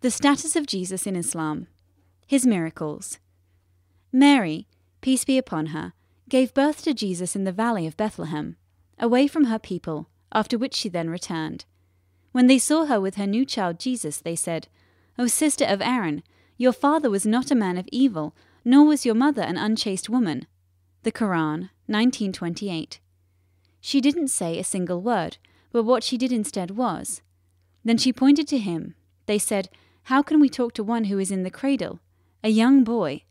The status of Jesus in Islam. His miracles. Mary, peace be upon her, gave birth to Jesus in the valley of Bethlehem, away from her people, after which she then returned. When they saw her with her new child Jesus, they said, O sister of Aaron, your father was not a man of evil, nor was your mother an unchaste woman. The Quran, 1928. She didn't say a single word, but what she did instead was. Then she pointed to him. They said, How can we talk to one who is in the cradle? A young boy.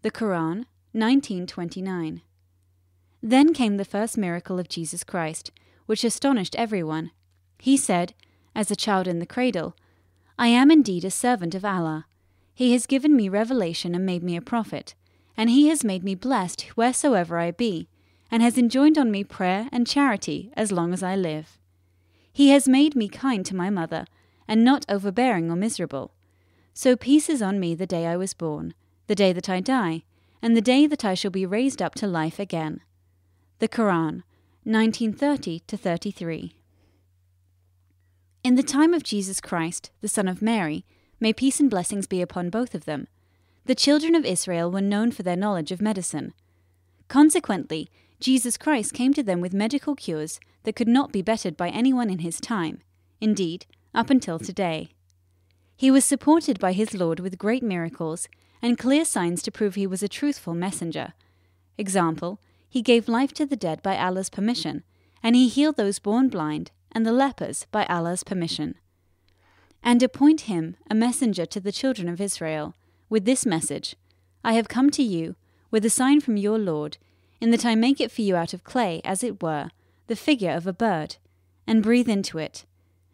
The Quran, 1929. Then came the first miracle of Jesus Christ, which astonished everyone. He said, as a child in the cradle, I am indeed a servant of Allah. He has given me revelation and made me a prophet, and he has made me blessed wheresoever I be, and has enjoined on me prayer and charity as long as I live. He has made me kind to my mother, and not overbearing or miserable. So peace is on me the day I was born, the day that I die, and the day that I shall be raised up to life again. The Quran, 1930 33. In the time of Jesus Christ, the Son of Mary, may peace and blessings be upon both of them, the children of Israel were known for their knowledge of medicine. Consequently, Jesus Christ came to them with medical cures that could not be bettered by anyone in his time, indeed, up until today. He was supported by his Lord with great miracles and clear signs to prove he was a truthful messenger. Example, he gave life to the dead by Allah's permission, and he healed those born blind and the lepers by Allah's permission. And appoint him a messenger to the children of Israel, with this message I have come to you with a sign from your Lord, in that I make it for you out of clay, as it were, the figure of a bird, and breathe into it,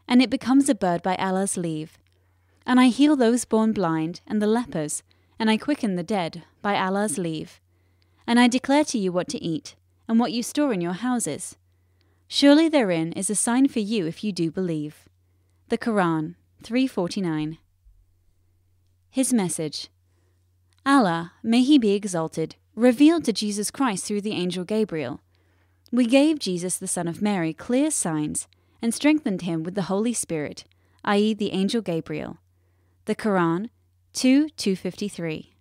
and it becomes a bird by Allah's leave. And I heal those born blind and the lepers, and I quicken the dead, by Allah's leave. And I declare to you what to eat, and what you store in your houses. Surely therein is a sign for you if you do believe. The Quran, 349. His message Allah, may he be exalted, revealed to Jesus Christ through the angel Gabriel. We gave Jesus, the Son of Mary, clear signs and strengthened him with the Holy Spirit, i.e., the angel Gabriel. The Quran, 2 253.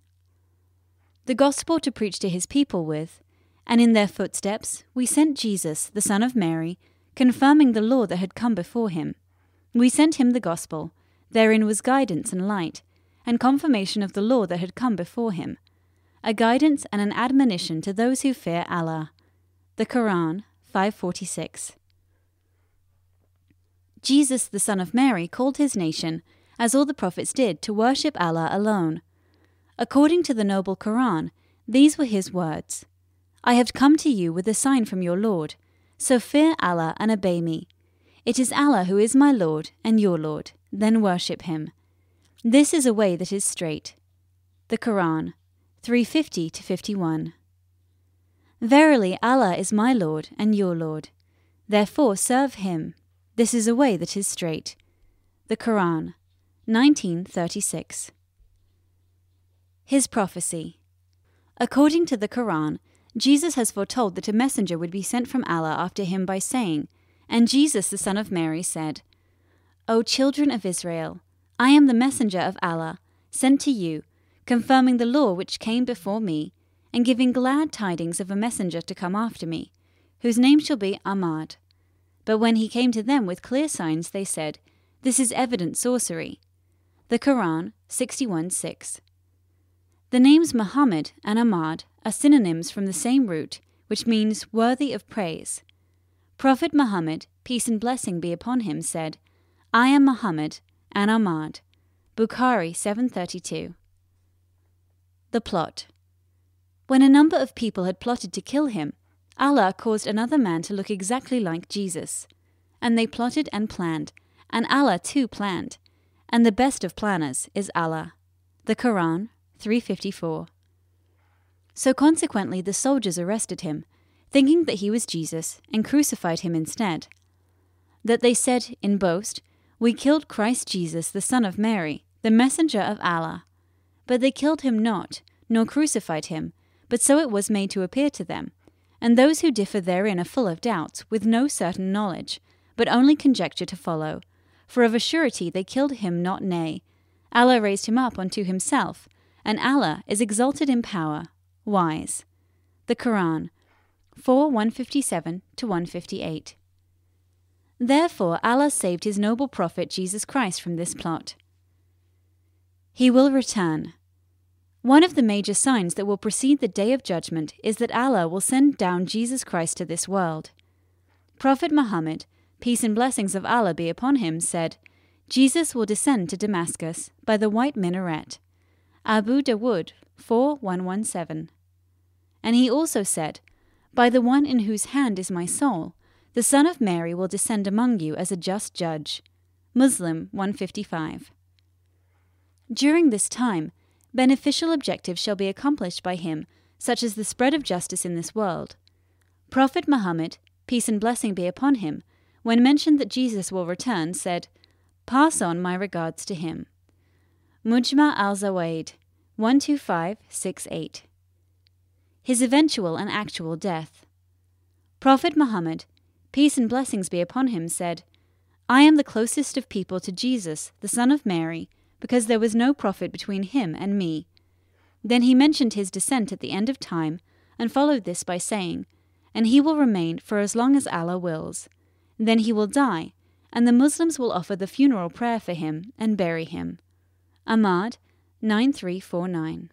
The gospel to preach to his people with, and in their footsteps we sent Jesus, the Son of Mary, confirming the law that had come before him. We sent him the gospel, therein was guidance and light, and confirmation of the law that had come before him, a guidance and an admonition to those who fear Allah. The Quran, 546. Jesus, the Son of Mary, called his nation as all the prophets did, to worship Allah alone. According to the noble Quran, these were his words I have come to you with a sign from your Lord, so fear Allah and obey me. It is Allah who is my Lord and your Lord, then worship him. This is a way that is straight. The Quran, 350 to 51. Verily, Allah is my Lord and your Lord. Therefore, serve him. This is a way that is straight. The Quran, 1936. His prophecy. According to the Quran, Jesus has foretold that a messenger would be sent from Allah after him by saying, And Jesus, the Son of Mary, said, O children of Israel, I am the messenger of Allah, sent to you, confirming the law which came before me, and giving glad tidings of a messenger to come after me, whose name shall be Ahmad. But when he came to them with clear signs, they said, This is evident sorcery. The Quran 61:6. The names Muhammad and Ahmad are synonyms from the same root, which means worthy of praise. Prophet Muhammad, peace and blessing be upon him, said, I am Muhammad and Ahmad. Bukhari 732. The plot. When a number of people had plotted to kill him, Allah caused another man to look exactly like Jesus. And they plotted and planned, and Allah too planned and the best of planners is Allah. The Quran 354. So consequently the soldiers arrested him, thinking that he was Jesus, and crucified him instead. That they said in boast, We killed Christ Jesus, the Son of Mary, the messenger of Allah. But they killed him not, nor crucified him, but so it was made to appear to them. And those who differ therein are full of doubts, with no certain knowledge, but only conjecture to follow for of a surety they killed him not nay. Allah raised him up unto himself, and Allah is exalted in power, wise. The Quran 4 157 to 158. Therefore, Allah saved his noble Prophet Jesus Christ from this plot. He will return. One of the major signs that will precede the day of judgment is that Allah will send down Jesus Christ to this world. Prophet Muhammad, peace and blessings of Allah be upon him, said, Jesus will descend to Damascus by the white minaret. Abu Dawood 4117. And he also said, By the one in whose hand is my soul, the Son of Mary will descend among you as a just judge. Muslim 155. During this time, beneficial objectives shall be accomplished by him, such as the spread of justice in this world. Prophet Muhammad, peace and blessing be upon him, when mentioned that Jesus will return, said, Pass on my regards to him. Mujma al Zawaid 12568. His eventual and actual death. Prophet Muhammad, peace and blessings be upon him, said, I am the closest of people to Jesus, the Son of Mary, because there was no prophet between him and me. Then he mentioned his descent at the end of time, and followed this by saying, And he will remain for as long as Allah wills. Then he will die, and the Muslims will offer the funeral prayer for him and bury him. Ahmad 9349